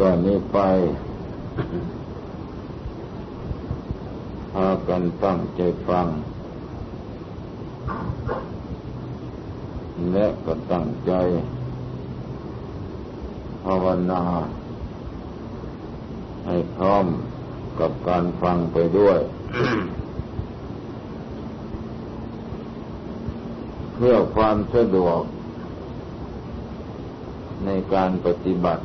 ตอนนี้ไปพากันตั้งใจฟัง และก็ตั้งใจ ภาวนา ให้พร้อมกับการฟังไปด้วย เพื่อความสะดวก ในการปฏิบัติ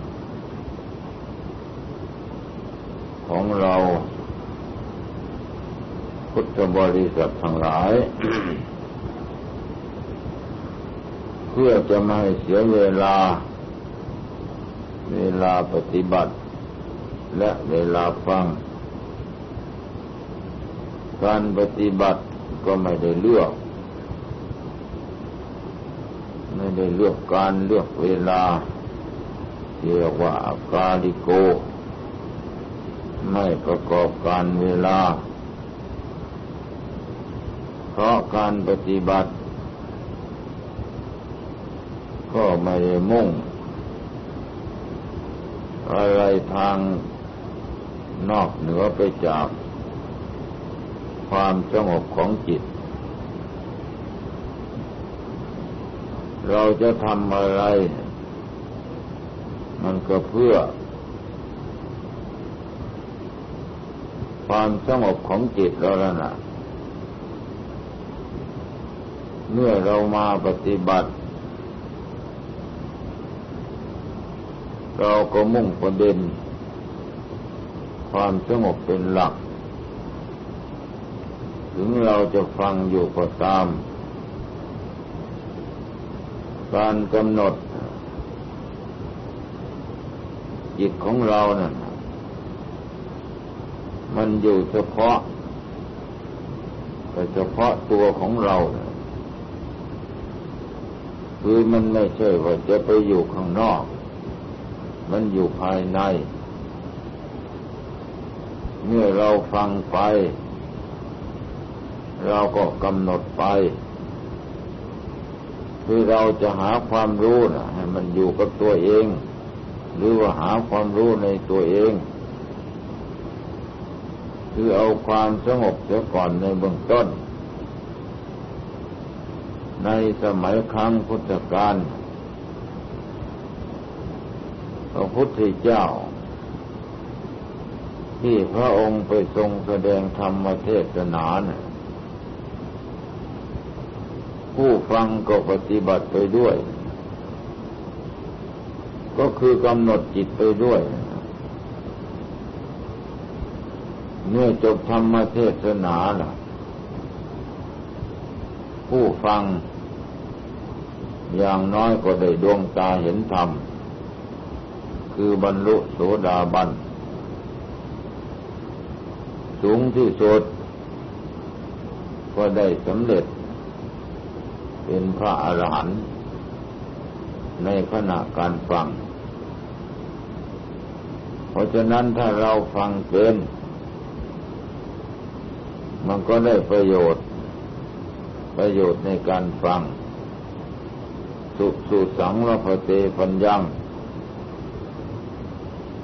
ของเรา พุทธบริษัททั้งหลาย เพื่อจะไม่เสียเวลา เวลาปฏิบัติ และเวลาฟัง การปฏิบัติก็ไม่ได้เลือก ไม่ได้เลือกการเลือกเวลาเรียกว่าอากาลิโก ไม่ประกอบการเวลา เพราะการปฏิบัติ ก็ไม่ได้มุ่ง อะไรทางนอกเหนือไปจาก ความสงบของจิต เราจะทำอะไร มันก็เพื่อ ความสงบของจิตเราแล้วนะเมื่อเรามาปฏิบัติ เราก็มุ่งประเด็น ความสงบเป็นหลัก ถึงเราจะฟังอยู่ก็ตาม การกำหนด จิตของเรานะ่ะ มันอยู่เฉพาะแต่เฉพาะตัวของเรา คือมันไม่ใช่ว่าจะไปอยู่ข้างนอก มันอยู่ภายใน เมื่อเราฟังไป เราก็กำหนดไป คือเราจะหาความรู้นะให้มันอยู่กับตัวเอง หรือว่าหาความรู้ในตัวเอง คือเอาความสงบเสียก่อนในเบื้องต้น ในสมัยครั้งพุทธกาลพระพุทธเจ้า ที่พระองค์ไปทรงแสดงธรรมเทศนานผู้ฟังก็ปฏิบัติไปด้วย ก็คือกำหนดจิตไปด้วย เมื่อจบธรรมเทศนาล่ะ ผู้ฟัง อย่างน้อยก็ได้ดวงตาเห็นธรรม คือบรรลุโสดาบัน สูงที่สุด ก็ได้สำเร็จ เป็นพระอรหันต์ในขณะการฟัง เพราะฉะนั้นถ้าเราฟังเป็น มันก็ได้ประโยชน์ ประโยชน์ในการฟัง สุสุสังละพเตปัญญัง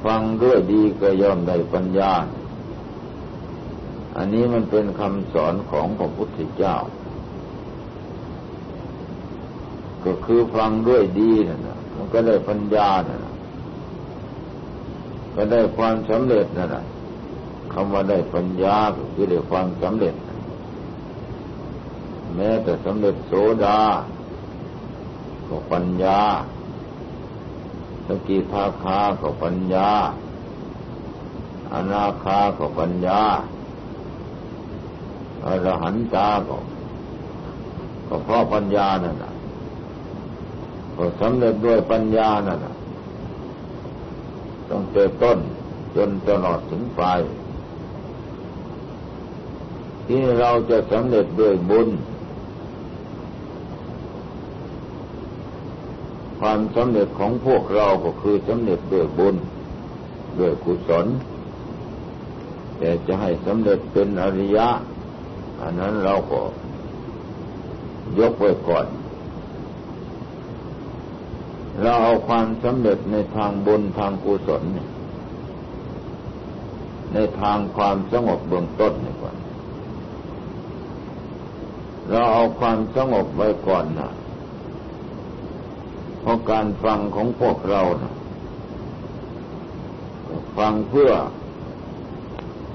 ฟังด้วยดีก็ย่อมได้ปัญญา อันนี้มันเป็นคำสอนของพระพุทธเจ้า ก็คือฟังด้วยดีนะ่ะมันก็ได้ปัญญานะ่ะก็ได้ความสำเร็จนะ่ะ คำว่าได้ปัญญาคือได้ความสำเร็จ แม้แต่สำเร็จโสดา ก็ปัญญาสกิทาคาก็ปัญญา อนาคาก็ปัญญาอรหันตาก็ก็เพราะปัญญานั่นแหละก็สำเร็จด้วยปัญญานั่นแหละต้องเจอต้นจนตลอดถึงปลาย ที่เราจะสำเร็จด้วยบุญ ความสำเร็จของพวกเราก็คือสำเร็จด้วยบุญ ด้วยกุศล แต่จะให้สำเร็จเป็นอริยะ อันนั้นเราก็ยกไว้ก่อน เราเอาความสำเร็จในทางบุญทางกุศล ในทางความสงบเบื้องต้นนี่ก่อน เราเอาความสงบไว้ก่อนนะเพราะการฟังของพวกเรานะฟังเพื่อ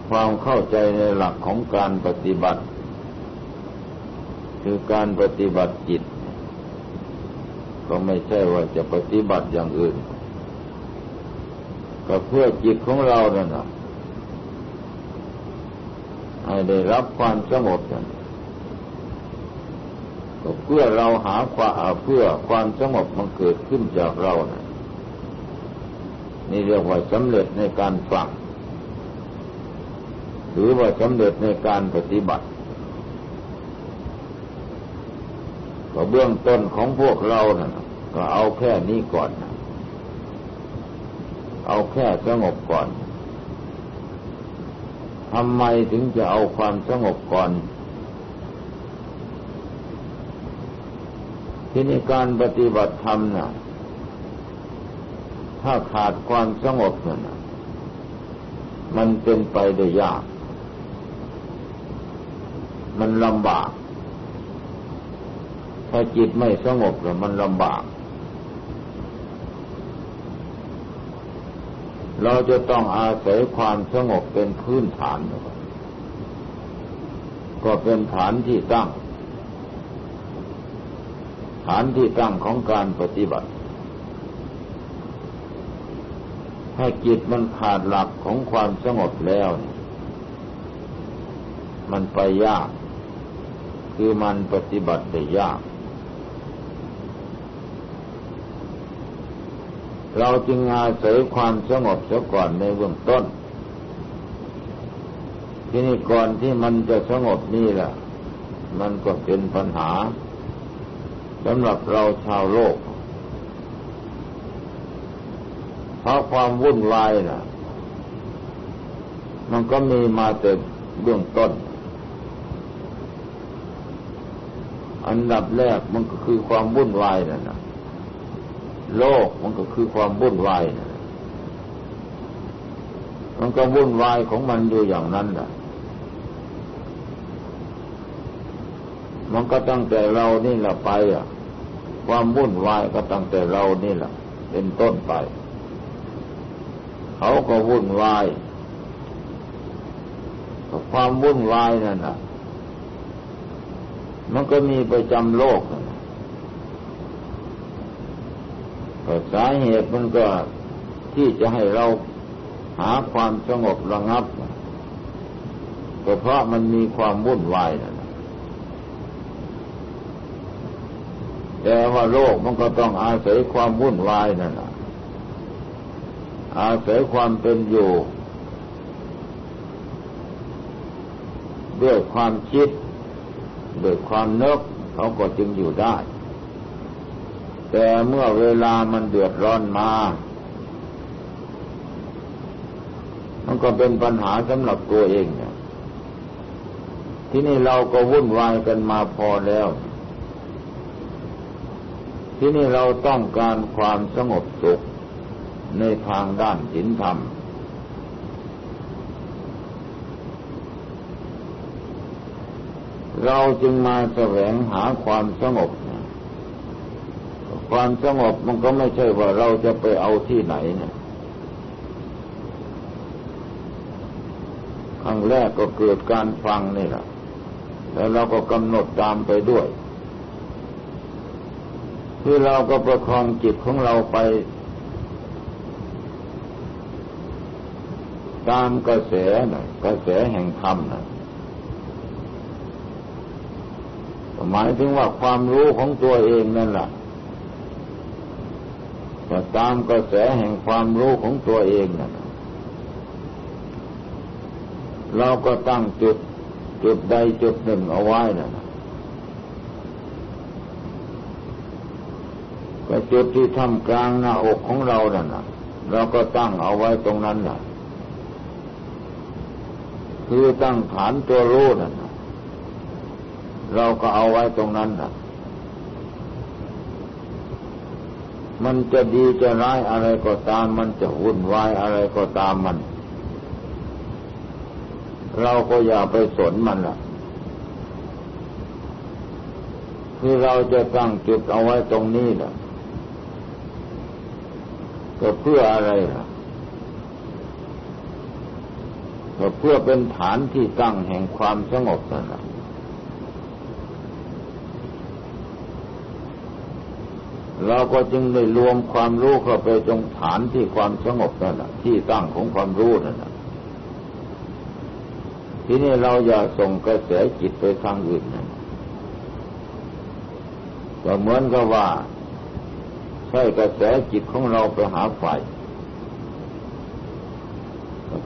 ความเข้าใจในหลักของการปฏิบัติ คือการปฏิบัติจิต ก็ไม่ใช่ว่าจะปฏิบัติอย่างอื่น ก็เพื่อจิตของเราเนี่ยนะให้ได้รับความสงบนั่น เพื่อเราหาความเพื่อความสงบมันเกิดขึ้นจากเรานะนี่เรียกว่าสำเร็จในการฟังหรือว่าสำเร็จในการปฏิบัติก็เบื้องต้นของพวกเรานะ่ะก็เอาแค่นี้ก่อนนะเอาแค่สงบก่อนทำไมถึงจะเอาความสงบก่อน ที่นี่การปฏิบัติธรรมนะถ้าขาดความสงบนั่นมันเป็นไปได้ยาก มันลำบาก ถ้าจิตไม่สงบแล้วมันลำบาก เราจะต้องอาศัยความสงบเป็นพื้นฐาน ก็เป็นฐานที่ตั้งานที่ตั้งของการปฏิบัติ ถ้าจิตมันขาดหลักของความสงบแล้ว มันไปยาก คือมันปฏิบัติได้ยาก เราจึงอาศัยความสงบเสียก่อนในเบื้องต้น ที่นี่ก่อนที่มันจะสงบนี่แหละ มันก็เป็นปัญหา สำหรับเราชาวโลก เพราะความวุ่นวายนะ่ะ มันก็มีมาแต่เบื้องต้น อันดับแรกมันก็คือความวุ่นวายนั่นะโลกมันก็คือความวุ่นวายนะมันก็วุ่นวายของมันอยู่อย่างนั้นแหละ มันก็ตั้งแต่เรานี่แหละไปอะ ความวุ่นวายก็ตั้งแต่เรานี่แหละเป็นต้นไป เขาก็วุ่นวายความวุ่นวายนั่นน่ะมันก็มีประจำโลกนะสาเหตุมันก็ที่จะให้เราหาความสงบระงับ ก็เพราะมันมีความวุ่นวายนั่น แต่ว่าโลกมันก็ต้องอาศัยความวุ่นวายนั่นแหละอาศัยความเป็นอยู่ ด้วยความคิด ด้วยความนึกเขาก็จึงอยู่ได้ แต่เมื่อเวลามันเดือดร้อนมา มันก็เป็นปัญหาสำหรับตัวเองเนี่ยที่นี่เราก็วุ่นวายกันมาพอแล้ว ที่นี่เราต้องการความสงบสุขในทางด้านศีลธรรม เราจึงมาแสวงหาความสงบ ความสงบมันก็ไม่ใช่ว่าเราจะไปเอาที่ไหนนะครั้งแรกก็เกิดการฟังนี่แหละแล้วเราก็กำหนดตามไปด้วย คือเราก็ประคองจิตของเราไป ตามกระแสนะกระแสแห่งธรรมนะหมายถึงว่าความรู้ของตัวเองนั่นแหละจะตามกระแสแห่งความรู้ของตัวเองนั่นเราก็ตั้งจุดจุดใดจุดหนึ่งเอาไว้นะ ก็จุดที่ทำกลางหน้าอกของเรานั่นนะเราก็ตั้งเอาไว้ตรงนั้นนะคือตั้งฐานตัวรู้นั่นนะเราก็เอาไว้ตรงนั้นนะมันจะดีจะร้ายอะไรก็ตาม มันจะวุ่นวายอะไรก็ตามมัน เราก็อย่าไปสนมันล่ะคือเราจะตั้งจุดเอาไว้ตรงนี้ล่ะ ก็เพื่ออะไรล่ะก็เพื่อเป็นฐานที่ตั้งแห่งความสงบนั่นแหละเราก็จึงได้รวมความรู้เข้าไปตรงฐานที่ความสงบนั่นแหละที่ตั้งของความรู้นั่นแหละทีนี้เราอย่าส่งกระแสจิตไปทางอื่นนะก็เหมือนกับว่า ใช้กระแสจิตของเราไปหาไฟ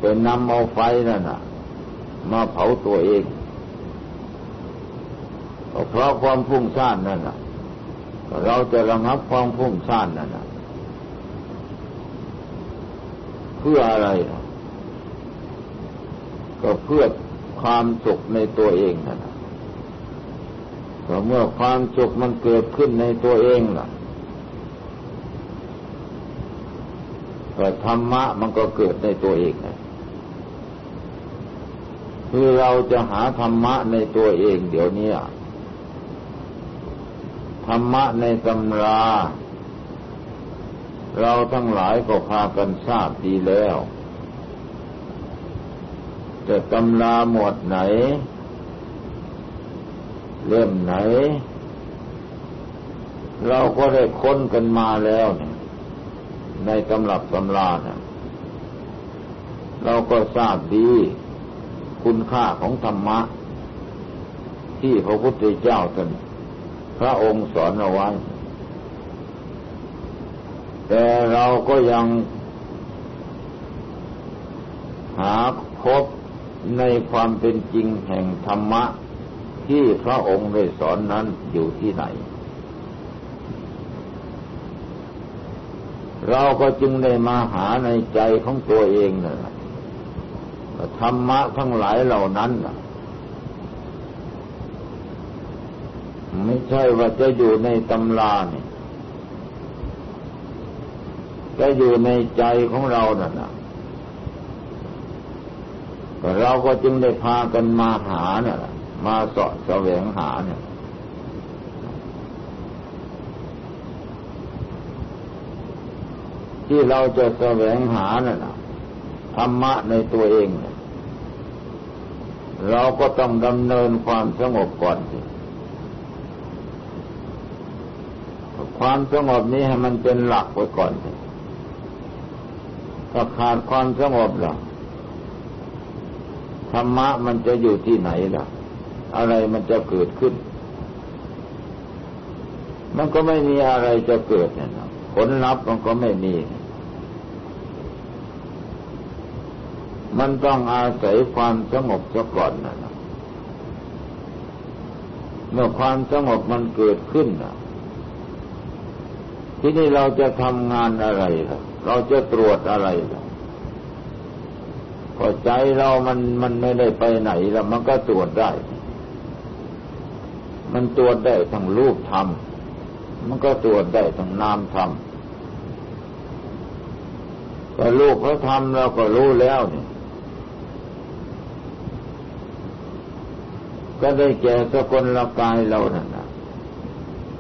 ไปนำเอาไฟนั่นน่ะ มาเผาตัวเอง เพราะความพุ่งซ่านนั่นน่ะ เราจะระงับความพุ่งซ่านนั่นน่ะ เพื่ออะไร ก็เพื่อความสุขในตัวเองนั่นก็เมื่อความสุขมันเกิดขึ้นในตัวเองล่ะ ก็ธรรมะมันก็เกิดในตัวเองนะคือเราจะหาธรรมะในตัวเองเดี๋ยวนี้ธรรมะในตำรา เราทั้งหลายก็พากันทราบดีแล้วจะตำราหมวดไหน เล่มไหน เราก็ได้ค้นกันมาแล้วเนี่ย ในตำรับตำราเนี่ยเราก็ทราบดีคุณค่าของธรรมะ ที่พระพุทธเจ้าท่านพระองค์สอนเอาไว้ แต่เราก็ยังหาพบในความเป็นจริงแห่งธรรมะ ที่พระองค์ได้สอนนั้นอยู่ที่ไหน เราก็จึงได้มาหาในใจของตัวเองนะธรรมะทั้งหลายเหล่านั้นนะไม่ใช่ว่าจะอยู่ในตำราเนี่ยจะอยู่ในใจของเรานั่นนะเราก็จึงได้พากันมาหาเนี่ยมาสาะแสวงหาเนี่ย ที่เราจะแสวงหาเนี่ยธรรมะในตัวเองเนี่ยเราก็ต้องดำเนินความสงบก่อนสิความสงบนี้ให้มันเป็นหลักไว้ก่อนสิถ้าขาดความสงบหรอธรรมะมันจะอยู่ที่ไหนล่ะ อะไรมันจะเกิดขึ้น มันก็ไม่มีอะไรจะเกิดเนี่ย ผลลัพธ์มันก็ไม่มี มันต้องอาศัยความสงบซะก่อนนะเมื่อความสงบมันเกิดขึ้นนะที่นี่เราจะทำงานอะไรล่ะ เราจะตรวจอะไรล่ะพอใจเรามันมันไม่ได้ไปไหนแล้วมันก็ตรวจได้ มันตรวจได้ทั้งรูปธรรม มันก็ตรวจได้ทั้งนามธรรมก็ลูกเขาทำเราก็รู้แล้วเนี่ยก็ได้แก่สกลละกายเรานั่นนะ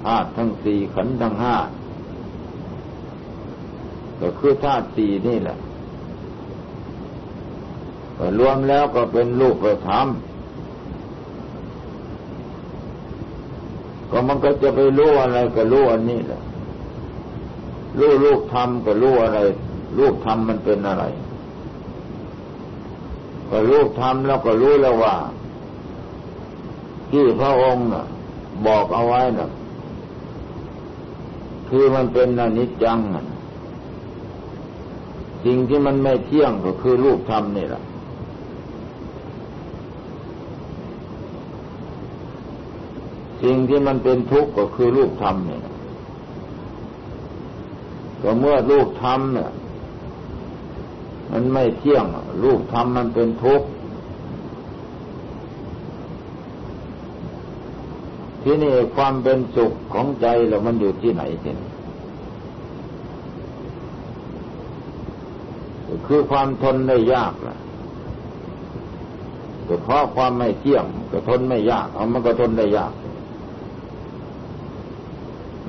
ธาตุทั้งสี่ขันธ์ทั้งห้าก็คือธาตุสี่นี่แหละรวมแล้วก็เป็นรูปธรรม ก็มันก็จะไปรู้อะไรก็รู้อันนี้แหละรู้ลูกธรรมก็รู้อะไร ลูกธรรมมันเป็นอะไร ก็ลูกธรรมแล้วก็รู้แล้วว่า ที่พระองค์บอกเอาไว้นะคือมันเป็นอนิจจังสิ่งที่มันไม่เที่ยงก็คือรูปธรรมนี่แหละ สิ่งที่มันเป็นทุกข์ก็คือรูปธรรมเนี่ยก็เมื่อรูปธรรมเนี่ย มันไม่เที่ยง รูปธรรมมันเป็นทุกข์ที่นี่ความเป็นสุขของใจเรามันอยู่ที่ไหนทีนคือความทนได้ยากนะแต่เพราะความไม่เที่ยงก็ทนไม่ยากเอามันก็ทนได้ยาก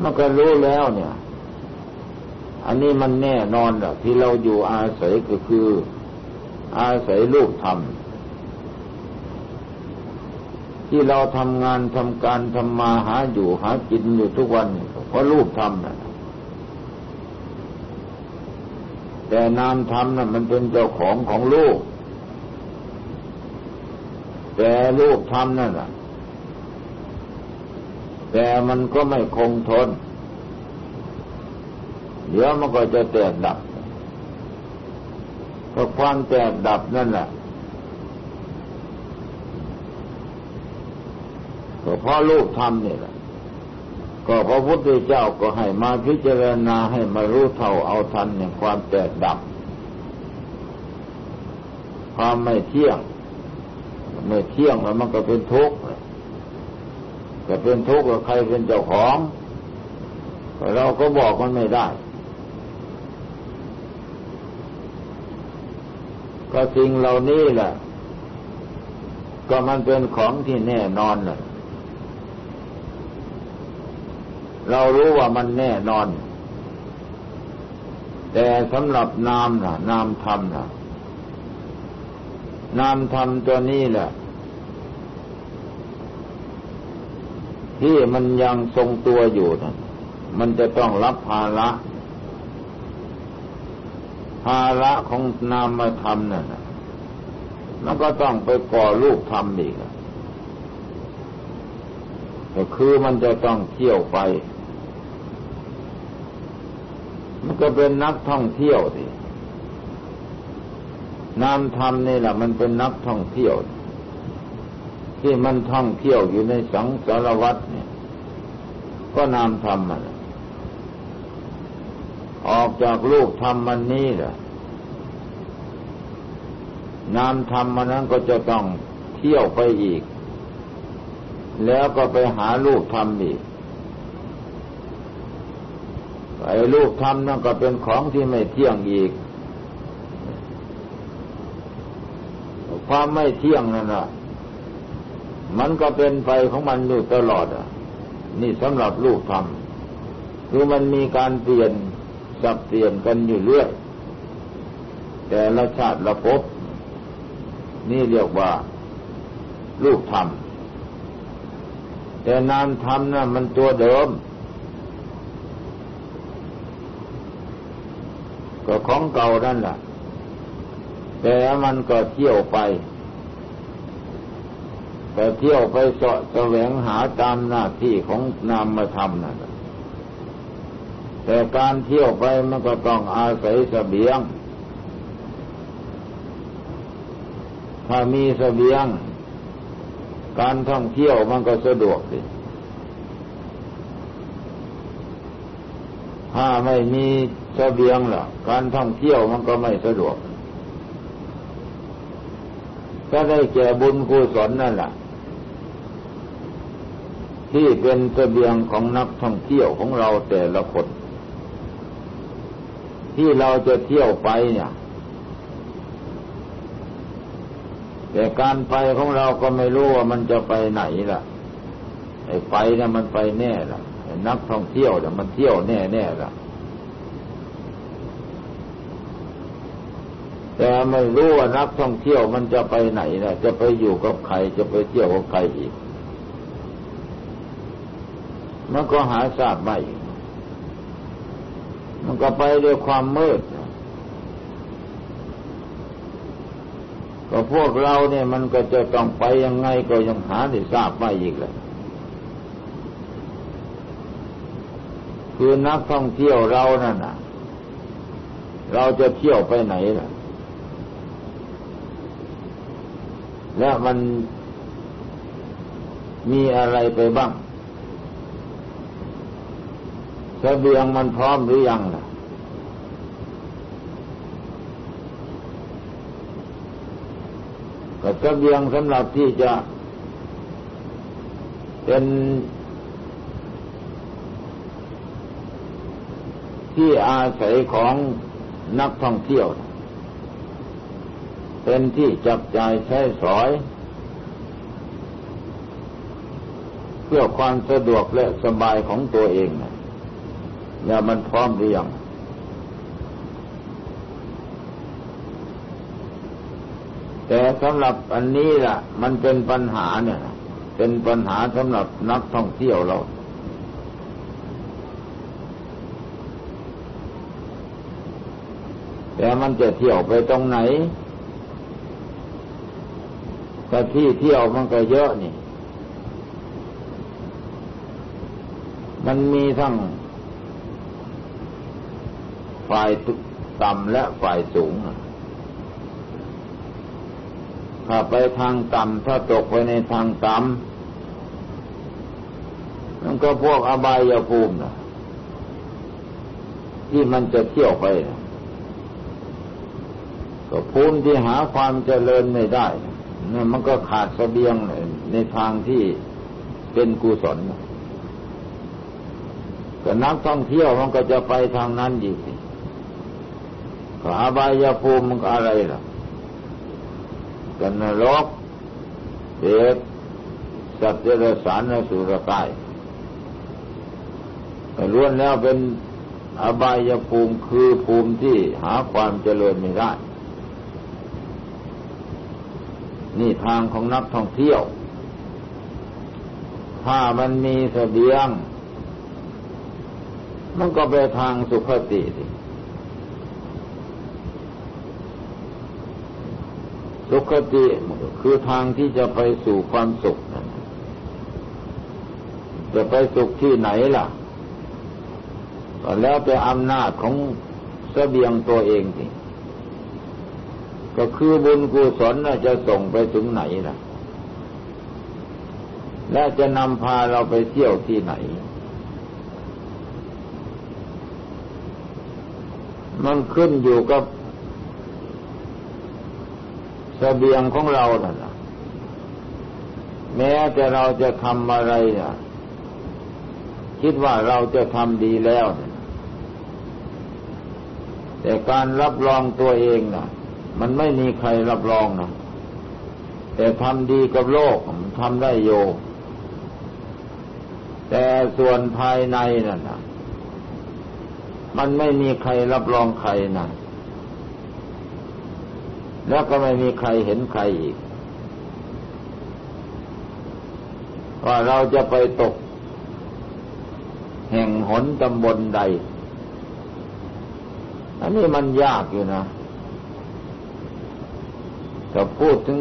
มันก็รู้แล้วเนี่ย อันนี้มันแน่นอนแหละที่เราอยู่อาศัยก็คือ อาศัยรูปธรรม ที่เราทำงานทำการทำมาหาอยู่หากินอยู่ทุกวันเพราะรูปธรรมนะแต่นามธรรมนะ่ะมันเป็นเจ้าของของลูก แต่ลูกธรรมนั่นแหละ แต่มันก็ไม่คงทน เดี๋ยวมันก็จะแตกดับก็ความแตกดับนั่นแหละก็เพราะลูกทำนี่แหละก็พระพุทธเจ้าก็ให้มาพิจารณาให้มารู้เท่าเอาทันอย่างความแตกดับ ความไม่เที่ยง ไม่เที่ยงแล้วมันก็เป็นทุกข์ ก็เป็นทุกข์กับใครเป็นเจ้าของ เราก็บอกมันไม่ได้ ก็สิ่งเหล่านี้แหละก็มันเป็นของที่แน่นอนแหละเรารู้ว่ามันแน่นอน แต่สำหรับนามนะนามธรรมนะนามธรรมตัวนี้แหละ ที่มันยังทรงตัวอยู่นะมันจะต้องรับภาระภาระของนามธรรมนั่นนะมันก็ต้องไปก่อลูกธรรมอีกก็คือมันจะต้องเที่ยวไป มันก็เป็นนักท่องเที่ยวสินามธรรมนี่แหละมันเป็นนักท่องเที่ยว ที่มันท่องเที่ยวอยู่ในสังสารวัฏเนี่ย ก็นามธรรมมันออกจากลูกธรรมมันนี้แหละนามธรรมมันนั้นก็จะต้องเที่ยวไปอีก แล้วก็ไปหาลูกธรรมอีกไอ้ลูกทำนั่นก็เป็นของที่ไม่เที่ยงอีก ความไม่เที่ยงนั่นน่ะ มันก็เป็นไปของมันอยู่ตลอดอะ นี่สำหรับลูกทำคือมันมีการเปลี่ยนสับเปลี่ยนกันอยู่เรื่อยแต่ละชาติละภพนี่เรียกว่าลูกธรรม แต่นามธรรมนะ่ะมันตัวเดิม ก็ของเก่านั่นแหละแต่มันก็เที่ยวไป แต่เที่ยวไปเสาะแสวงหาตามหน้าที่ของนามมาทำนั่นแต่การเที่ยวไปมันก็ต้องอาศัยสเสบียง ถ้ามีสเสบียง การท่องเที่ยวมันก็สะดวกสิถ้าไม่มีสเบียงล่ะ การท่องเที่ยวมันก็ไม่สะดวก ก็ได้แก่บุญกุศลนั่นแหละ ที่เป็นสเสบียงของนักท่องเที่ยวของเราแต่ละคน ที่เราจะเที่ยวไปเนี่ย แต่การไปของเราก็ไม่รู้ว่ามันจะไปไหนล่ะไอ้ไปเนี่ยมันไปแน่ล่ะนักท่องเที่ยวเนี่ยมันเที่ยวแน่แน่ล่ะ แต่ไม่รู้ว่านักท่องเที่ยวมันจะไปไหนนะจะไปอยู่กับใครจะไปเที่ยวกับใครอีก มันก็หาทราบไม่ มันก็ไปด้วยความมืด ก็พวกเราเนี่ยมันก็จะต้องไปยังไงก็ยังหาได้ทราบไม่อีกเลยคือนักท่องเที่ยวเรานั่นน่ะ เราจะเที่ยวไปไหนล่ะ และมันมีอะไรไปบ้าง สเบียงมันพร้อมหรือยังล่ะก็สเบียงสำหรับที่จะเป็นที่อาศัยของนักท่องเที่ยว เป็นที่จับจ่ายใช้สอย เพื่อความสะดวกและสบายของตัวเองนะ อย่ามันพร้อมหรือยังแต่สำหรับอันนี้ล่ะ มันเป็นปัญหาเนี่ย เป็นปัญหาสำหรับนักท่องเที่ยวเรา แต่มันจะเที่ยวไปตรงไหนแต่ที่เที่ยวมันก็เยอะนี่ มันมีทั้ง ฝ่ายต่ำและฝ่ายสูง ถ้าไปทางต่ำถ้าตกไปในทางต่ำมันก็พวกอบายภูมินะที่มันจะเที่ยวไปนะก็ภูมิที่หาความเจริญไม่ได้นี่มันก็ขาดสเสบียงในทางที่เป็นกุศลก็นักท่องเที่ยวมันก็จะไปทางนั้นดีสิ ก็อบายภูมิมันก็อะไรล่ะกันนรกเดชสัตว์เดรัจฉานในสุรกายล้วนแล้วเป็นอบายภูมิคือภูมิที่หาความเจริญไม่ได้ นี่ทางของนักท่องเที่ยว ถ้ามันมีเสบียง มันก็ไปทางสุขติสิ สุขติคือทางที่จะไปสู่ความสุขนจะไปสุขที่ไหนล่ะ ก็แล้วแต่อำนาจของเสบียงตัวเองสิก็คือบุญกุศลจะส่งไปถึงไหนล่ะ และจะนำพาเราไปเที่ยวที่ไหน มันขึ้นอยู่กับ สเบียงของเราน่ะแม้แต่เราจะทำอะไรน่ะ คิดว่าเราจะทำดีแล้วนะแต่การรับรองตัวเองน่ะ มันไม่มีใครรับรองนะแต่ทำดีกับโลกมันทำได้โย แต่ส่วนภายในนั่นนะมันไม่มีใครรับรองใครนะ แล้วก็ไม่มีใครเห็นใครอีก ว่าเราจะไปตก แห่งหนตำบลใด อันนี้มันยากอยู่นะจะพูดถึง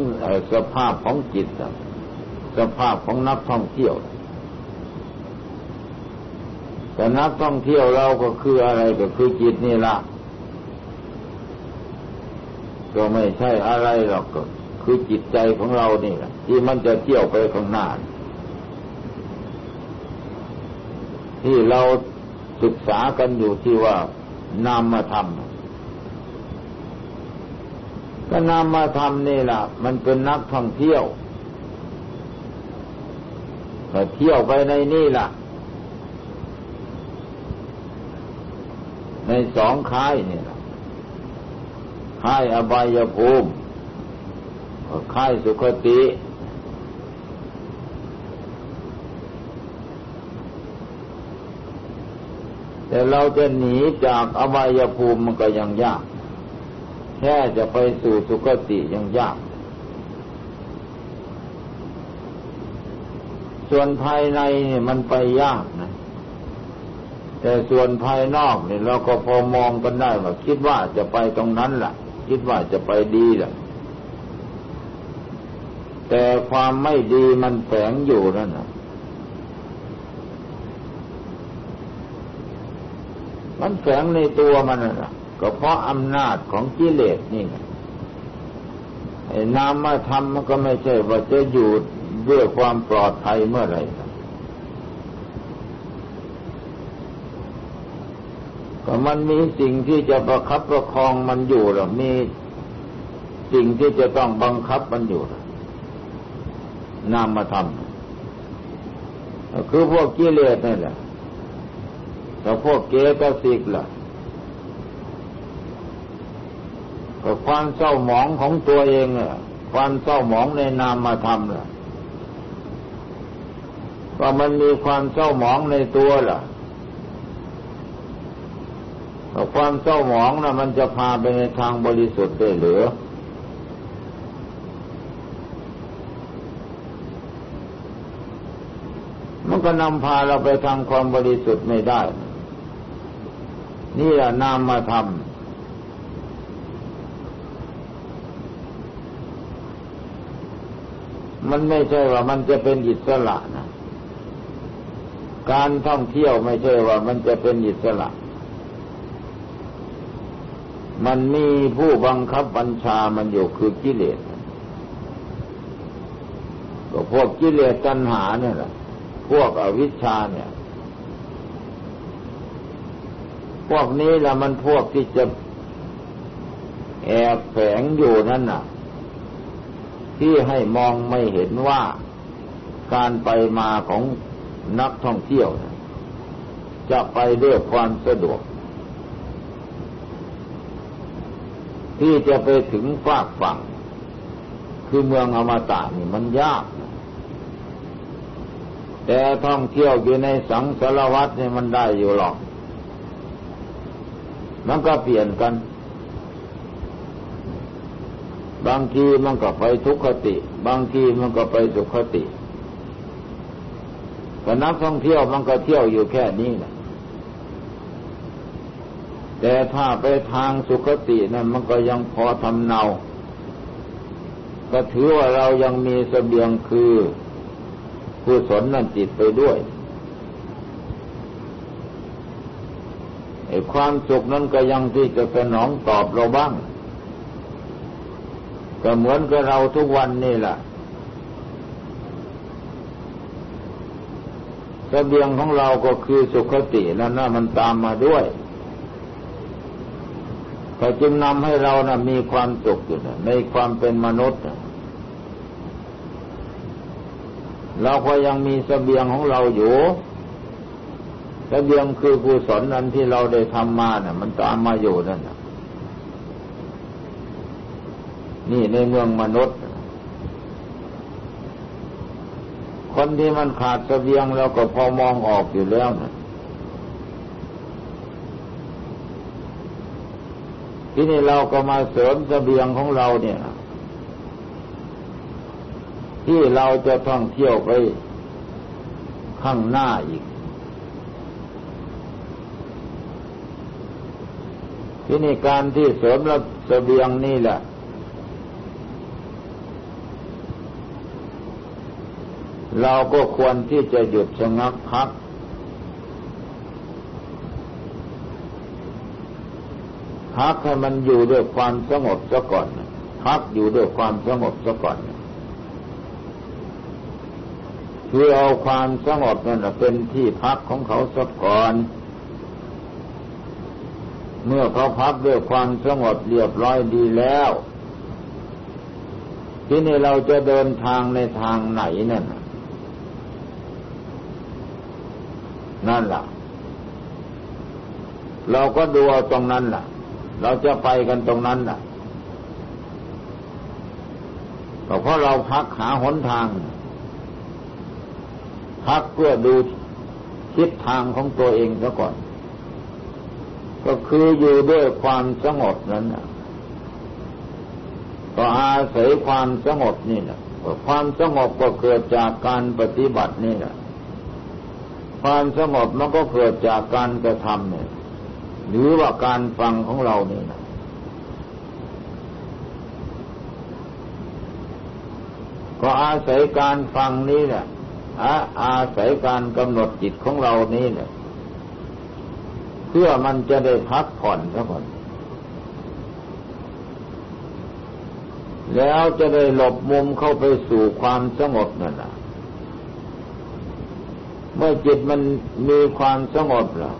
สภาพของจิตสภาพของนักท่องเที่ยว แต่นักท่องเที่ยวเราก็คืออะไรก็คือจิตนี่ละ ก็ไม่ใช่อะไรหรอกก็คือจิตใจของเรานี่แหละที่มันจะเที่ยวไปข้างหน้า ที่เราศึกษากันอยู่ที่ว่านามธรรมก็นามธรรมนี่แหละมันเป็นนักท่องเที่ยวแต่เที่ยวไปในนี่ล่ะ ในสองค่ายเนี่แหละ ค่ายอบายภูมิค่ายสุขติแต่เราจะหนีจากอบายภูมิมันก็ยังยาก แค่จะไปสู่สุขติยังยาก ส่วนภายในเนี่ยมันไปยากนะ แต่ส่วนภายนอกเนี่ยเราก็พอมองกันได้ว่าคิดว่าจะไปตรงนั้นแหละ คิดว่าจะไปดีแหละแต่ความไม่ดีมันแฝงอยู่นั่นนะมันแฝงในตัวมันนะก็เพราะอำนาจของกิเลสนี่นะไอ้นามธรรมมันก็ไม่ใช่ว่าจะอยู่ด้วยความปลอดภัยเมื่อไหร่ ก็มันมีสิ่งที่จะประคับประคองมันอยู่หรอมีสิ่งที่จะต้องบังคับมันอยู่หรอนามธรรมคือพวกกิเลสนั่แหละแต่พวกเกตสิกล่ะก็ความเศร้าหมองของตัวเองเนี่ยความเศร้าหมองในนามธรรมล่ะว่ามันมีความเศร้าหมองในตัวล่ะ ความเศร้าหมองนะมันจะพาไปในทางบริสุทธิ์ได้หรือมันก็นำพาเราไปทางความบริสุทธิ์ไม่ได้ นี่แหละนามมาทำมันไม่ใช่ว่ามันจะเป็นอิสระนะ การท่องเที่ยวไม่ใช่ว่ามันจะเป็นอิสระ มันมีผู้บังคับบัญชามันอยู่คือกิเลสก็พวกกิเลสตัณหาเนี่ยแหละพวกอวิชชาเนี่ย พวกนี้ละมันพวกที่จะแอบแฝงอยู่นั่นน่ะ ที่ให้มองไม่เห็นว่าการไปมาของนักท่องเที่ยว จะไปด้วยความสะดวก ที่จะไปถึงฝากฝั่ง คือเมืองอมตะนี่มันยาก แต่ท่องเที่ยวอยู่ในสังสารวัตเนี่ยมันได้อยู่หรอก มันก็เปลี่ยนกัน บางทีมันก็ไปทุกขติ บางทีมันก็ไปสุขติแต่นักท่องเที่ยวมันก็เที่ยวอยู่แค่นี้นะ แต่ถ้าไปทางสุขตินะั้นมันก็ยังพอทำเนา ก็ถือว่าเรายังมีสเสบียงคือกุศลนั่นติดไปด้วยไอ้ความสุขนั้นก็ยังที่จะสนองตอบเราบ้าง ก็เหมือนกับเราทุกวันนี่แหละสเบียงของเราก็คือสุขตินั่นนะมันตามมาด้วย ก็จึงนำให้เรานะมีความสุขอยู่ในความเป็นมนุษย์เราก็ยังมีสเสบียงของเราอยู่สเสบียงคือกุศลนั้นที่เราได้ทำมาเนี่ยมันตามมาอยู่นั่นนี่ในเมืองมนุษย์ คนที่มันขาดสเสบียงเราก็พอมองออกอยู่แล้วนะ ที่นี่เราก็มาเสริมสเสบียงของเราเนี่ย ที่เราจะท่องเที่ยวไปข้างหน้าอีก ที่นี่การที่เสริมระเสบียงนี่แหละเราก็ควรที่จะหยุดชะงักพัก พักให้มันอยู่ด้วยความสงบซะก่อน พักอยู่ด้วยความสงบซะก่อนคือเอาความสงบนั่นเป็นที่พักของเขาสักก่อน เมื่อเขาพักด้วยความสงบเรียบร้อยดีแล้ว ที่นี่เราจะเดินทางในทางไหนนั่นนั่นล่ะ เราก็ดูตรงนั้นล่ะ เราจะไปกันตรงนั้นล่ะเพราะเราพักหาหนทาง พักเพื่อดูทิศทางของตัวเองซะก่อน ก็คืออยู่ด้วยความสงบนั้นก็อาศัยความสงบนี่นะความสงบก็เกิดจากการปฏิบัตินี่นะความสงบมันก็เกิดจากการกระทำเนี่ย หรือว่าการฟังของเรานี่นะก็อาศัยการฟังนี้แหละอาอาศัยการกำหนดจิตของเรานี้เนี่ยเพื่อมันจะได้พักผ่อนซะก่อนแล้วจะได้หลบมุมเข้าไปสู่ความสงบนั่นแหละเมื่อจิตมันมีความสงบแล้ว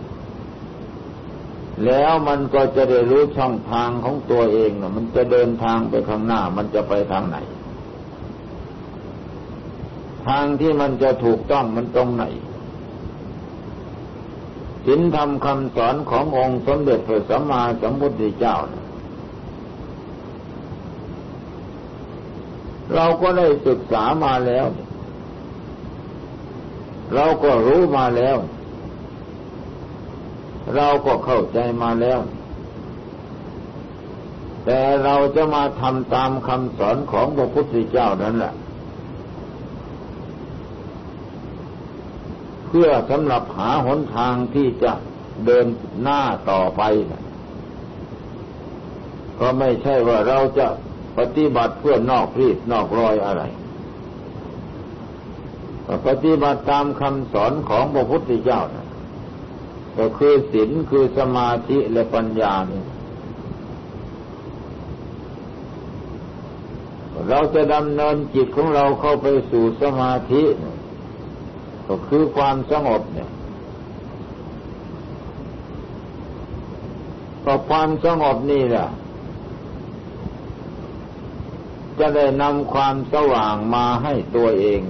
แล้วมันก็จะได้รู้ช่องทางของตัวเองนะมันจะเดินทางไปข้างหน้า มันจะไปทางไหน ทางที่มันจะถูกต้องมันตรงไหนศีลธรรมคำสอนขององค์สมเด็จพระสัมมาสัมพุทธเจ้านะเราก็ได้ศึกษามาแล้ว เราก็รู้มาแล้ว เราก็เข้าใจมาแล้ว แต่เราจะมาทำตามคำสอนของพระพุทธเจ้านั่นแหละ เพื่อสำหรับหาหนทางที่จะเดินหน้าต่อไปนะก็ไม่ใช่ว่าเราจะปฏิบัติเพื่อนอกรีดนอกรอยอะไร ปฏิบัติตามคำสอนของพระพุทธเจ้านะ ก็คือศีลคือสมาธิและปัญญานี่เราจะดำเนินจิตของเราเข้าไปสู่สมาธิ ก็คือความสงบเนี่ยก็ความสงบนี่แหละจะได้นำความสว่างมาให้ตัวเอง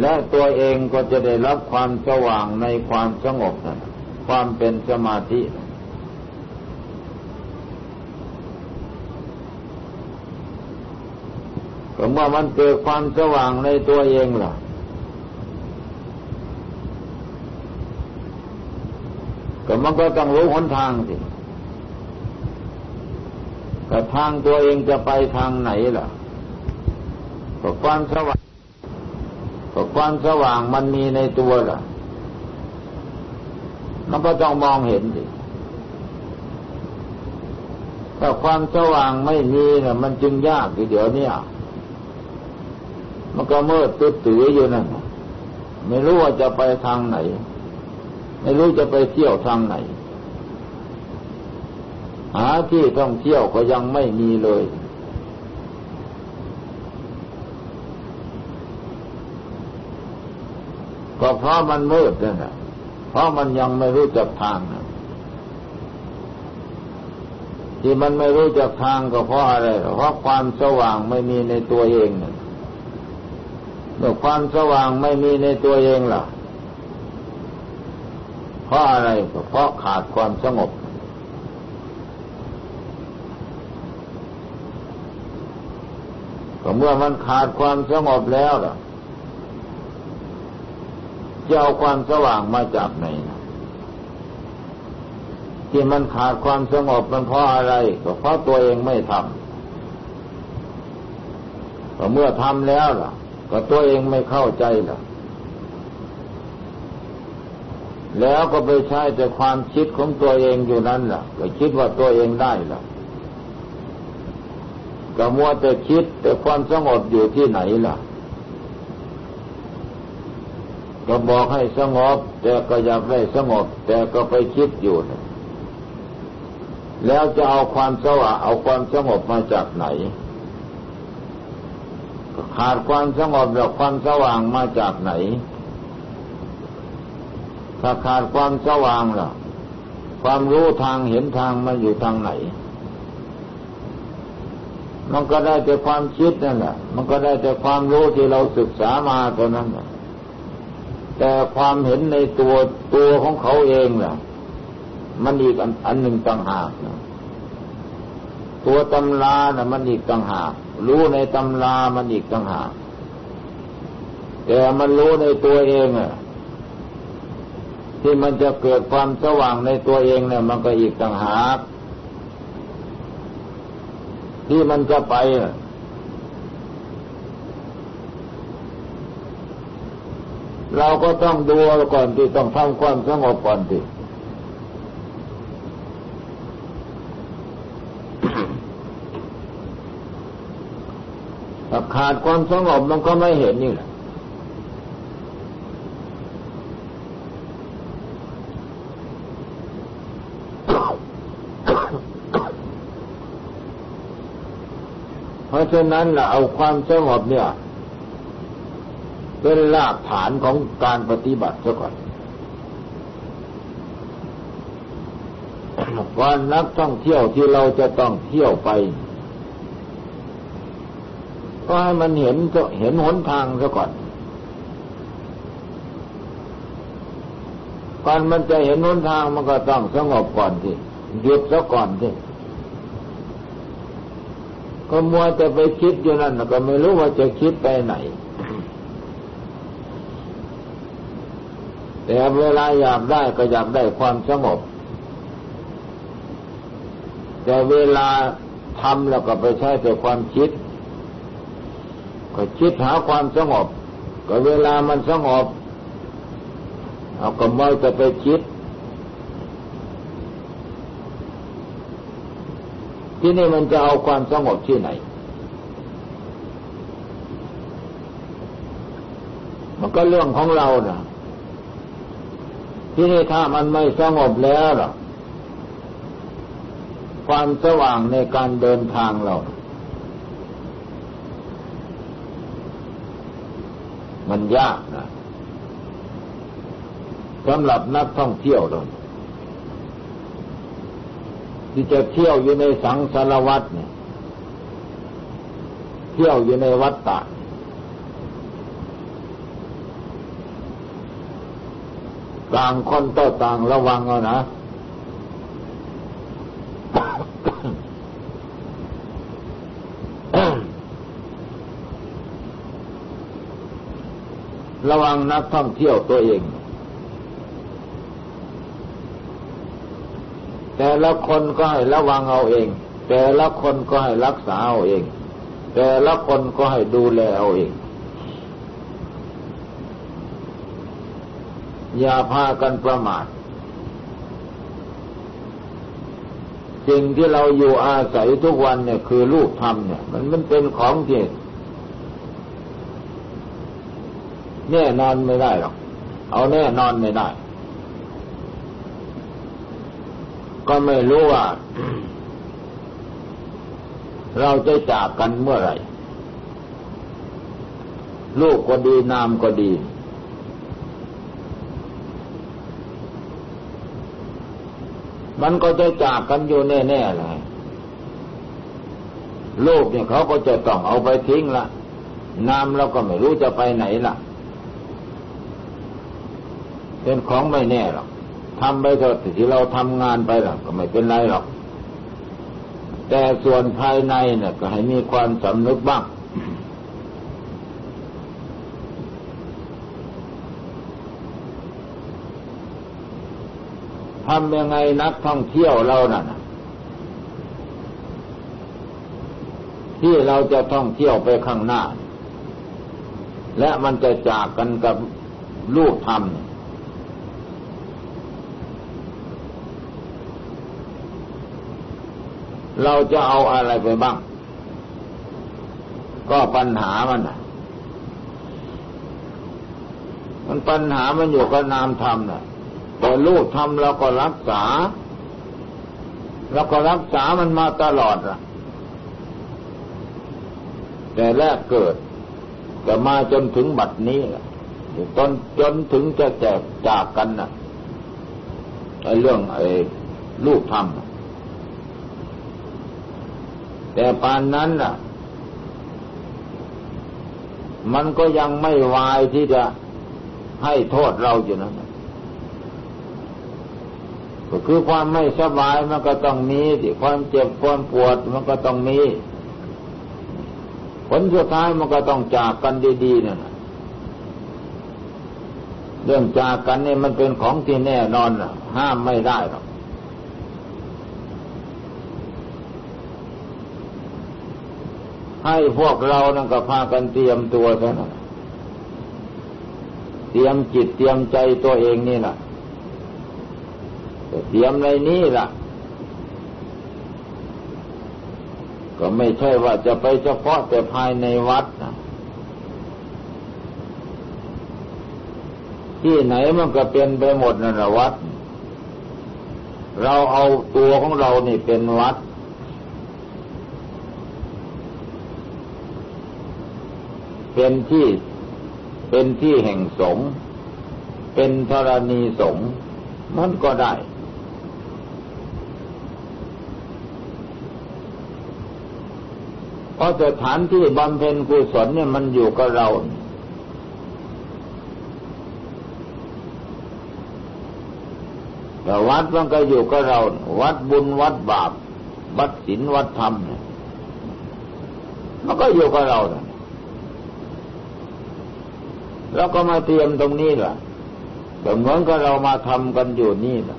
และตัวเองก็จะได้รับความสว่างในความสงบนะความเป็นสมาธิ ก็เมื่อมันเกิดความสว่างในตัวเองล่ะ ก็มันก็ต้องรู้หนทางสิแต่ทางตัวเองจะไปทางไหนล่ะก็ความสว่าง ก็ความสว่างมันมีในตัวล่ะ มันก็ต้องมองเห็นสิถ้าความสว่างไม่มีน่ะ มันจึงยากทีเดี๋ยวนี้มันก็มืดตื้ออยู่นั่นไม่รู้ว่าจะไปทางไหน ไม่รู้จะไปเที่ยวทางไหน หาที่ท่องเที่ยวก็ยังไม่มีเลย ก็เพราะมันมืดนั่นแหละเพราะมันยังไม่รู้จักทางนะที่มันไม่รู้จักทางก็เพราะอะไร เพราะความสว่างไม่มีในตัวเองนะเมื่อความสว่างไม่มีในตัวเองล่ะ เพราะอะไรเพราะขาดความสงบ ก็เมื่อมันขาดความสงบแล้วล่ะ จะเอาความสว่างมาจากไหนนะที่มันขาดความสงบมันเพราะอะไร ก็เพราะตัวเองไม่ทำก็เมื่อทำแล้วล่ะ ก็ตัวเองไม่เข้าใจล่ะ แล้วก็ไปใช้แต่ความคิดของตัวเองอยู่นั้นล่ะ ก็คิดว่าตัวเองได้ล่ะ ก็มัวแต่คิดแต่ความสงบอยู่ที่ไหนล่ะ ก็บอกให้สงบ แต่ก็อยากได้สงบ แต่ก็ไปคิดอยู่นะแล้วจะเอาความสว่างเอาความสงบมาจากไหน ขาดความสงบแล้วความสว่างมาจากไหน ถ้าขาดความสว่างล่ะความรู้ทางเห็นทางมาอยู่ทางไหน มันก็ได้แต่ความคิดนั่นแหละมันก็ได้แต่ความรู้ที่เราศึกษามาตัวนั้นแแต่ความเห็นในตัวตัวของเขาเองน่ะ มันอีกอันหนึ่งต่างหากนะตัวตำราน่ะ มันอีกต่างหาก รู้ในตำรามันอีกต่างหาก แต่มันรู้ในตัวเองอะ ที่มันจะเกิดความสว่างในตัวเองเนี่ยมันก็อีกต่างหาก ที่มันจะไป เราก็ต้องดูก่อนที่ต้องทำความสงบก่อนที่ถ้าขาดความสงบมันก็ไม่เห็นนี่แหละราะฉะนั้นเราเอาความสงบเนี่ย เป็นรากฐานของการปฏิบัติซะก่อนวันนักท่องเที่ยวที่เราจะต้องเที่ยวไป ก็ให้มันเห็นเห็นหนทางซะก่อนก่อนมันจะเห็นหนทางมันก็ต้องสงบก่อนที่หยุดซะก่อนที่ก็มัวจะไปคิดอยู่นั่นก็ไม่รู้ว่าจะคิดไปไหน แต่เวลาอยากได้ก็อยากได้ความสงบ แต่เวลาทำแล้วก็ไปใช้แต่ความคิด ก็คิดหาความสงบ ก็เวลามันสงบ เอาก็ไม่จะไปคิด ที่นี่มันจะเอาความสงบที่ไหน มันก็เรื่องของเรานะ่ะ ที่นี่ถ้ามันไม่สงบแล้วหรอความสว่างในการเดินทางเรา มันยากนะสำหรับนักท่องเที่ยวเราที่จะเที่ยวอยู่ในสังสารวัตเนี่ย เที่ยวอยู่ในวัฏฏะ ต่างคนต่อต่างระวังเอานะ ระวังนักท่องเที่ยวตัวเอง แต่ละคนก็ให้ระวังเอาเอง แต่ละคนก็ให้รักษาเอาเอง แต่ละคนก็ให้ดูแลเอาเอง อย่าพากันประมาทสิ่งที่เราอยู่อาศัยทุกวันเนี่ยคือลูกธรรมเนี่ย มันมันเป็นของเที่แน่นอนไม่ได้หรอก เอาแน่นอนไม่ได้ ก็ไม่รู้ว่า เราจะจากกันเมื่อไหร่ ลูกก็ดีนามก็ดี มันก็จะจากกันอยู่แน่ๆเลยลูกเนี่ยเขาก็จะต้องเอาไปทิ้งละนามเราก็ไม่รู้จะไปไหนละเป็นของไม่แน่หรอกทำไปเถอะที่เราทำงานไปหรอกก็ไม่เป็นไรหรอก แต่ส่วนภายในเนี่ยก็ให้มีความสำนึกบ้าง ทำยังไงนักท่องเที่ยวเรานะ่ะ ที่เราจะท่องเที่ยวไปข้างหน้า และมันจะจากกันกับลูกธรรมเราจะเอาอะไรไปบ้าง ก็ปัญหามันมันปัญหามันอยู่กับนามธรรมนะ แต่ลูกธรรมเราก็รักษาเราก็รักษามันมาตลอดอะแต่แรกเกิดแต่มาจนถึงบัดนี้จนจนถึงจะแจกจากกันนะไอ้เรื่องไอ้ลูกธรรมแต่ปานนั้นน่ะ มันก็ยังไม่วายที่จะให้โทษเราอยู่นะ ก็คือความไม่สบายมันก็ต้องมีสิความเจ็บความปวดมันก็ต้องมี ผลสุดท้ายมันก็ต้องจากกันดีๆนะเรื่องจากกันนี่มันเป็นของที่แน่นอนห้ามไม่ได้หรอกให้พวกเรานั่นก็พากันเตรียมตัวซะนะเตรียมจิตเตรียมใจตัวเองนี่นะ เตรียมในนี้ล่ะ ก็ไม่ใช่ว่าจะไปเฉพาะแต่ภายในวัดนะที่ไหนมันก็เป็นไปหมดนั่นแหละวัด เราเอาตัวของเรานี่เป็นวัด เป็นที่เป็นที่แห่งสงเป็นธรณีสงมันก็ได้ เพราะสถานที่บำเพ็ญกุศลเนี่ยมันอยู่กับเรา แต่วัดมันก็อยู่กับเรา วัดบุญวัดบาป วัดศีลวัดธรรมเนี่ยมันก็อยู่กับเราแล้วก็มาเตรียมตรงนี้ล่ะแต่เหมือนกับเรามาทำกันอยู่นี่ล่ะ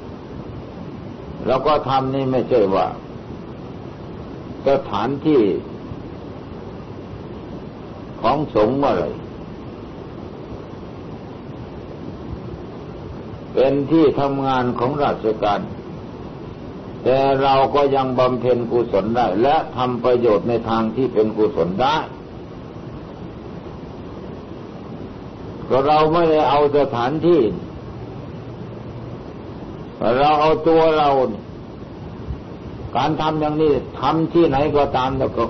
แล้วก็ทำนี่ไม่ใช่ว่าสถานที่ ของสงฆ์อะไรเป็นที่ทำงานของราชการ แต่เราก็ยังบำเพ็ญกุศลได้ และทำประโยชน์ในทางที่เป็นกุศลได้ ก็เราไม่ได้เอาสถานที่ เราเอาตัวเรา การทำอย่างนี้ทำที่ไหนก็ตามแล้วก็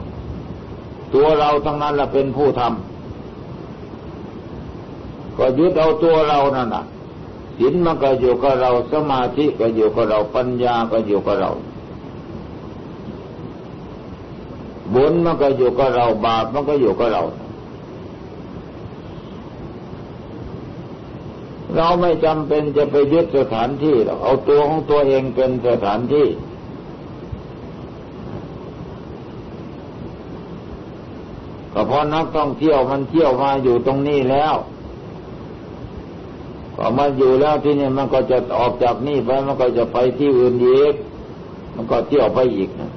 ตัวเราทั้งนั้นแหละเป็นผู้ทำก็ยึดเอาตัวเรานั่นน่ะศีลมันก็อยู่กับเราสมาธิก็อยู่กับเราปัญญาก็อยู่กับเราบุญมันก็อยู่กับเราบาปมันก็อยู่กับเรา เราไม่จำเป็นจะไปยึดสถานที่หรอกเอาตัวของตัวเองเป็นสถานที่ ก็เพราะนักท่องเที่ยวมันเที่ยวมาอยู่ตรงนี้แล้วพอมาอยู่แล้วที่นี่มันก็จะออกจากนี่ไปมันก็จะไปที่อื่นอีก มันก็เที่ยวไปอีกนะ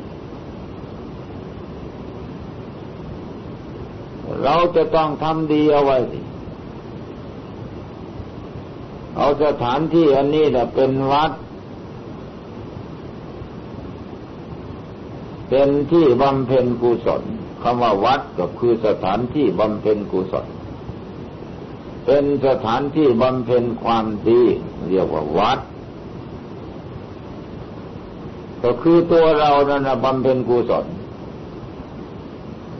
เราจะต้องทำดีเอาไว้สิเอาสถานที่อันนี้แหละเป็นวัด เป็นที่บำเพ็ญกุศล คำว่าวัดก็คือสถานที่บำเพ็ญกุศล เป็นสถานที่บำเพ็ญความดี เรียกว่าวัด ก็คือตัวเรานั่นบำเพ็ญกุศล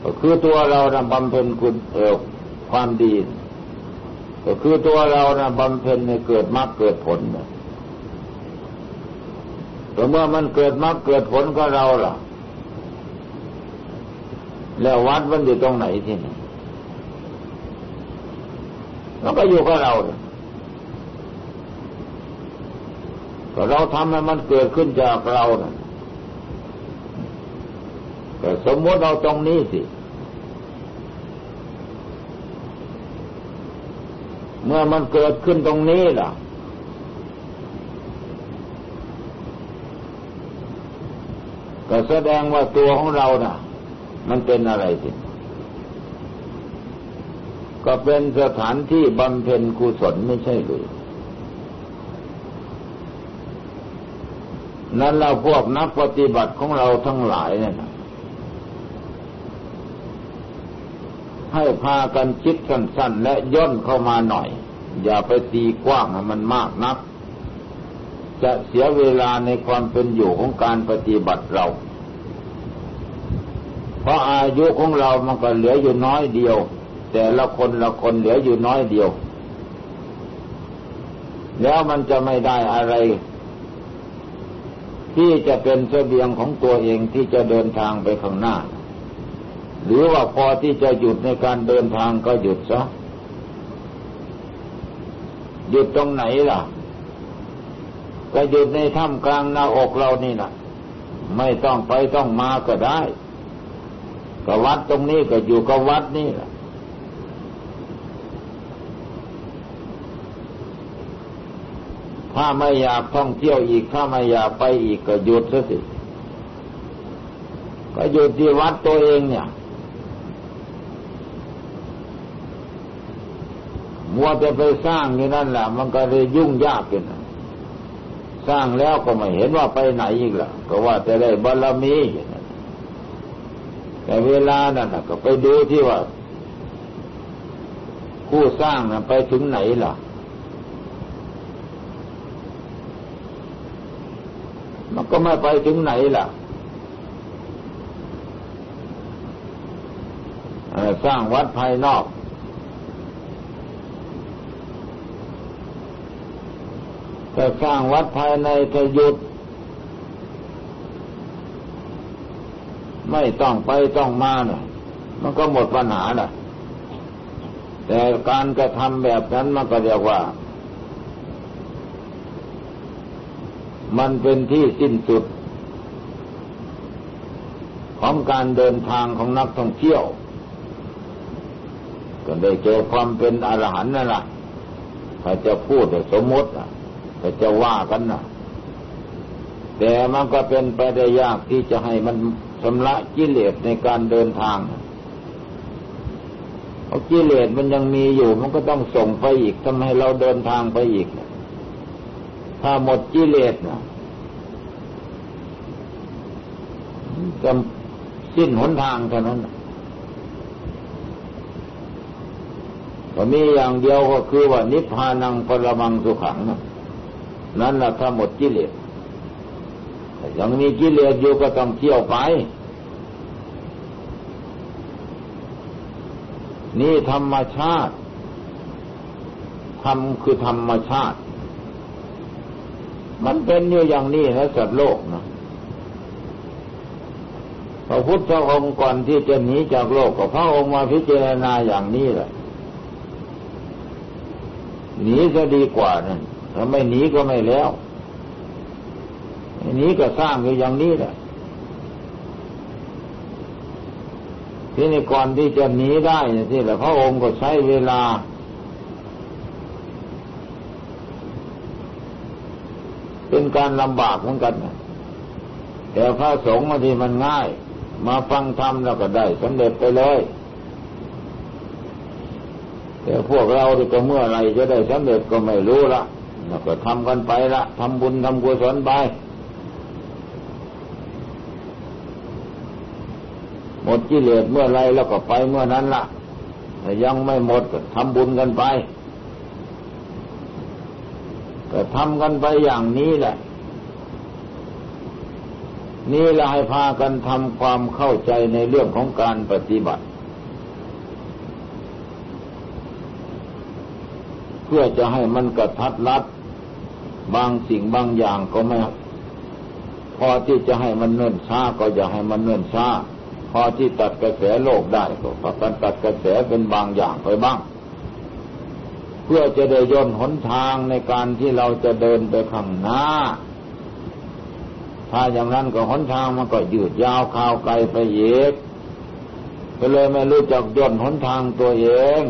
ก็คือตัวเรานะบำเพ็ญคุณเออความดี ก็คือตัวเรานะบำเพ็ญในเกิดมรรคเกิดผลเนี่ยแต่เมื่อมันเกิดมรรคเกิดผลก็เราล่ะ แล้ววัดมันอยู่ตรงไหนที่นี่มันก็อยู่กับเราก็เราทำให้มันเกิดขึ้นจากเรานะแต่สมมติเราตรงนี้สิ เมื่อมันเกิดขึ้นตรงนี้ล่ะ ก็แสดงว่าตัวของเรานะ่ะ มันเป็นอะไรสิ ก็เป็นสถานที่บำเพ็ญกุศลไม่ใช่หรือนั้นเราพวกนักปฏิบัติของเราทั้งหลายเนี่ยให้พากันคิดสั้นๆและย่นเข้ามาหน่อย อย่าไปตีกว้างให้มันมากนัก จะเสียเวลาในความเป็นอยู่ของการปฏิบัติเรา เพราะอายุของเรามันก็เหลืออยู่น้อยเดียว แต่ละคนละคนเหลืออยู่น้อยเดียว แล้วมันจะไม่ได้อะไร ที่จะเป็นเสบียงของตัวเองที่จะเดินทางไปข้างหน้า หรือว่าพอที่จะหยุดในการเดินทางก็หยุดซะหยุดตรงไหนล่ะ ก็หยุดในถ้ำกลางหน้าอกเรานี่นะไม่ต้องไปต้องมาก็ได้ ก็วัดตรงนี้ก็อยู่กับวัดนี่แหละถ้าไม่อยากท่องเที่ยวอีก ถ้าไม่อยากไปอีกก็หยุดซะสิ ก็หยุดที่วัดตัวเองเนี่ย มัวจะไปสร้างอยู่นั่นแหละ มันก็เลยยุ่งยากกันสร้างแล้วก็ไม่เห็นว่าไปไหนอีกล่ะ ก็ว่าจะได้บารมีอย่าง แต่เวลานั่นก็ไปดูที่ว่า ผู้สร้างนะไปถึงไหนล่ะ มันก็ไม่ไปถึงไหนล่ะสร้างวัดภายนอก แต่สร้างวัดภายในจะหยุด ไม่ต้องไปต้องมาเนะมันก็หมดปัญหาน่ะ แต่การกระทำแบบนั้นมันก็เรียกว่า มันเป็นที่สิ้นสุด ของการเดินทางของนักท่องเที่ยว ก็ได้เจอความเป็นอรหันต์นั่นแหละถ้าจะพูดสมมติถ้าจะว่ากันนะแต่มันก็เป็นไปได้ยากที่จะให้มัน ชำระกิเลสในการเดินทางเพราะกิเลสมันยังมีอยู่มันก็ต้องส่งไปอีกทำให้เราเดินทางไปอีก ถ้าหมดกิเลสนะจะสิ้นหนทางเท่านั้นก็มีอย่างเดียวก็คือว่านิพพานังปรมังสุขัง นั่นแหละถ้าหมดกิเลส ยังมีกิเลสอยู่ก็ต้องเที่ยวไป นี่ธรรมชาติธรรมคือธรรมชาติ มันเป็นอยู่อย่างนี้นะสัตว์โลกนะพระพุทธองค์ก่อนที่จะหนีจากโลกก็พระองค์มาพิจารณาอย่างนี้แหละหนีจะดีกว่านั่นถ้าไม่หนีก็ไม่แล้ว หนีก็สร้างอยู่อย่างนี้แหละที่นี่ก่อนที่จะหนีได้เนี่ยที่แหละพระองค์ก็ใช้เวลา เป็นการลำบากเหมือนกันนะแต่พระสงฆ์บางทีมันง่าย มาฟังธรรมแล้วก็ได้สำเร็จไปเลย แต่พวกเราที่ก็เมื่อไรจะได้สำเร็จก็ไม่รู้ละแล้วก็ทำกันไปละทำบุญทำกุศลไป หม ดกิเลสเมื่อไรแล้วก็ไปเมื่อนั้นละแต่ยังไม่หมดก็ทำบุญกันไปก็ทำกันไปอย่างนี้แหละ นี่เราให้พากันทำความเข้าใจในเรื่องของการปฏิบัติ เพื่อจะให้มันกระทัดรัดบางสิ่งบางอย่างก็ไม่พอที่จะให้มันเนิ่นช้าก็อย่าให้มันเนิ่นช้า พอที่ตัดกระแสโลกได้ก็พักกันตัดกระแสเป็นบางอย่างไปบ้าง เพื่อจะได้ย่นหนทางในการที่เราจะเดินไปข้างหน้า ถ้าอย่างนั้นก็หนทางมันก็ยืดยาวข่าวไกลไปเยกก็เลยไม่รู้จักย่นหนทางตัวเอง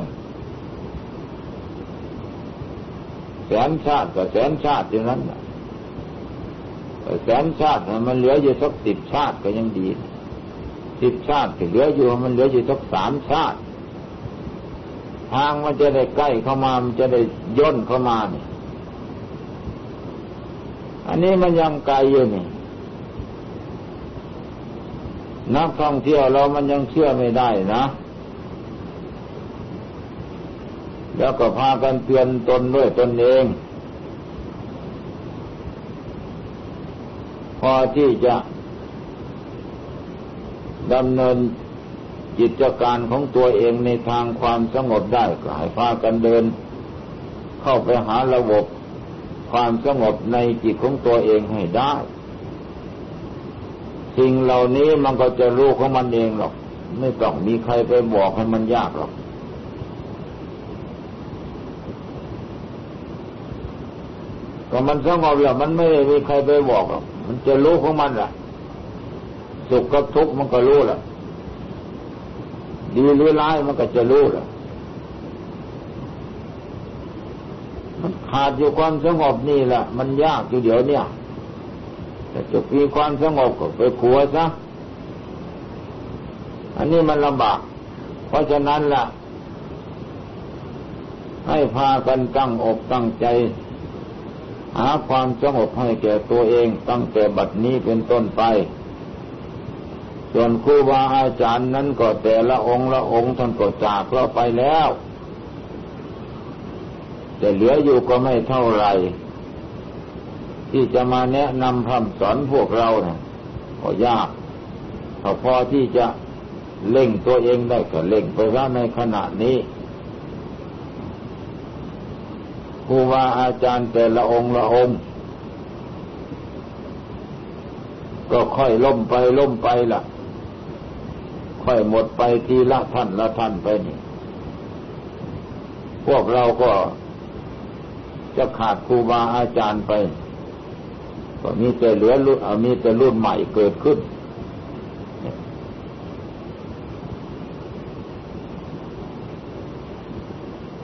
แสนชาติก็แสนชาติอย่างนั้นแสนชาติมันเหลืออยู่สักสิบชาติก็ยังดี สิบชาติที่เหลืออยู่มันเหลืออยู่สักสามชาติ ทางมันจะได้ใกล้เข้ามามันจะได้ย่นเข้ามาเนี่ยอันนี้มันยังไกลอยู่นี่นักท่องเที่ยวเรามันยังเชื่อไม่ได้นะ แล้วก็พากันเตือนตนด้วยตนเอง พอที่จะ ดำเนินกิจการของตัวเองในทางความสงบได้ก็ให้พากันเดิน เข้าไปหาระบบความสงบในจิตของตัวเองให้ได้ สิ่งเหล่านี้มันก็จะรู้ของมันเองหรอก ไม่ต้องมีใครไปบอกให้มันยากหรอกก็มันสงบแล้วมันไม่มีใครไปบอกหรอกมันจะรู้ของมันล่ะ สุขกับทุกข์มันก็รู้ล่ะ ดีหรือร้ายมันก็จะรู้ล่ะ มันขาดอยู่ความสงบนี่แหละมันยากอยู่เดี๋ยวเนี้ยแต่จะมีความสงบก็ไปขัวซะอันนี้มันลำบาก เพราะฉะนั้นล่ะ ให้พากันตั้งอกตั้งใจ หาความสงบให้แก่ตัวเองตั้งแต่บัดนี้เป็นต้นไป ส่วนครูบาอาจารย์นั้นก็แต่ละองค์ละองค์ท่านก็จากเราไปแล้วแต่เหลืออยู่ก็ไม่เท่าไหร่ที่จะมาแนะนำคำสอนพวกเราเนี่ยก็ยากพอที่จะเล่งตัวเองได้ก็เล่งไปว่าในขณะนี้ครูบาอาจารย์แต่ละองค์ละองค์ ก็ค่อยล่มไปล่มไปล่ะ ค่อยหมดไปทีละท่านละท่านไปนี่ พวกเราก็จะขาดครูบาอาจารย์ไป ก็มีแต่เหลือรุ่นมีแต่รุ่นใหม่เกิดขึ้น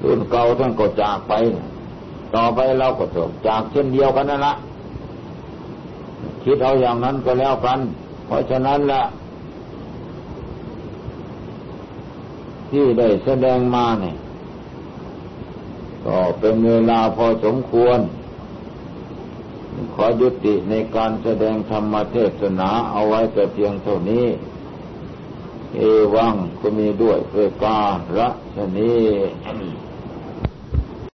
รุ่นเก่าท่านก็จากไป ต่อไปเราก็จบจากเช่นเดียวกันนั่นละคิดเอาอย่างนั้นก็แล้วกัน เพราะฉะนั้นละ ที่ได้แสดงมาเนี่ย ก็เป็นเวลาพอสมควร ขอยุติในการแสดงธรรมเทศนาเอาไว้แต่เพียงเท่านี้ เอวังก็มีด้วยเพื่อการะชนี้